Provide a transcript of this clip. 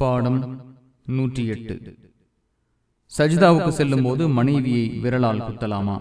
பாடம் நூற்றி எட்டு. சஜிதாவுக்கு செல்லும் போது மனைவியை விரலால் குத்தலாமா?